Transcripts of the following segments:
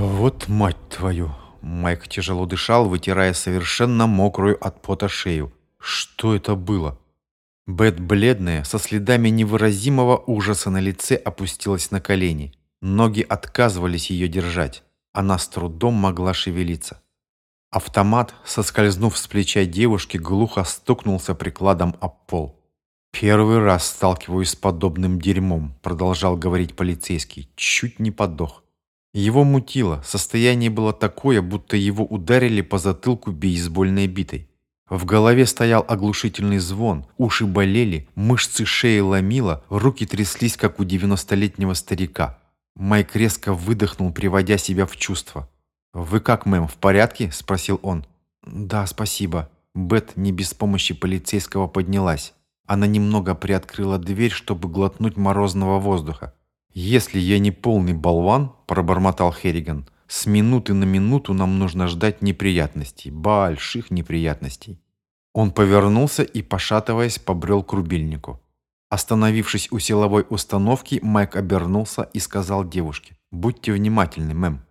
«Вот мать твою!» Майк тяжело дышал, вытирая совершенно мокрую от пота шею. «Что это было?» Бет, бледная, со следами невыразимого ужаса на лице, опустилась на колени. Ноги отказывались ее держать. Она с трудом могла шевелиться. Автомат, соскользнув с плеча девушки, глухо стукнулся прикладом об пол. «Первый раз сталкиваюсь с подобным дерьмом», — продолжал говорить полицейский. Чуть не подох. Его мутило, состояние было такое, будто его ударили по затылку бейсбольной битой. В голове стоял оглушительный звон, уши болели, мышцы шеи ломило, руки тряслись, как у девяностолетнего старика. Майк резко выдохнул, приводя себя в чувство. «Вы как, мэм, в порядке?» – спросил он. «Да, спасибо». Бет не без помощи полицейского поднялась. Она немного приоткрыла дверь, чтобы глотнуть морозного воздуха. «Если я не полный болван», – пробормотал Херриган, – «с минуты на минуту нам нужно ждать неприятностей, больших неприятностей». Он повернулся и, пошатываясь, побрел к рубильнику. Остановившись у силовой установки, Майк обернулся и сказал девушке, «Будьте внимательны, мэм».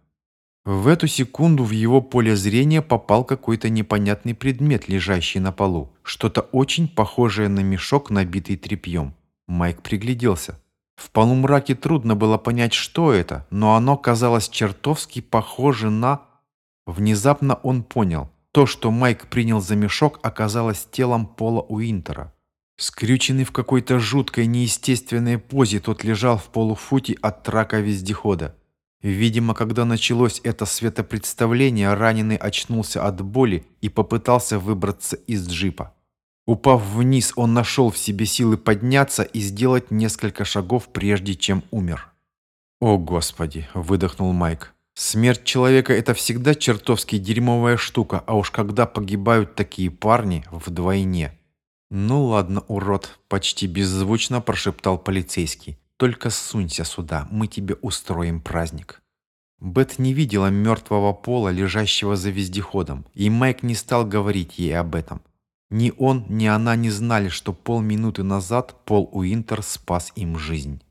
В эту секунду в его поле зрения попал какой-то непонятный предмет, лежащий на полу. Что-то очень похожее на мешок, набитый тряпьем. Майк пригляделся. В полумраке трудно было понять, что это, но оно казалось чертовски похоже на... Внезапно он понял. То, что Майк принял за мешок, оказалось телом Пола Уинтера. Скрюченный в какой-то жуткой неестественной позе, тот лежал в полуфуте от трака вездехода. Видимо, когда началось это светопредставление, раненый очнулся от боли и попытался выбраться из джипа. Упав вниз, он нашел в себе силы подняться и сделать несколько шагов, прежде чем умер. «О, Господи!» – выдохнул Майк. «Смерть человека – это всегда чертовски дерьмовая штука, а уж когда погибают такие парни – вдвойне». «Ну ладно, урод», – почти беззвучно прошептал полицейский. Только сунься сюда, мы тебе устроим праздник». Бет не видела мертвого пола, лежащего за вездеходом, и Майк не стал говорить ей об этом. Ни он, ни она не знали, что полминуты назад Пол Уинтер спас им жизнь.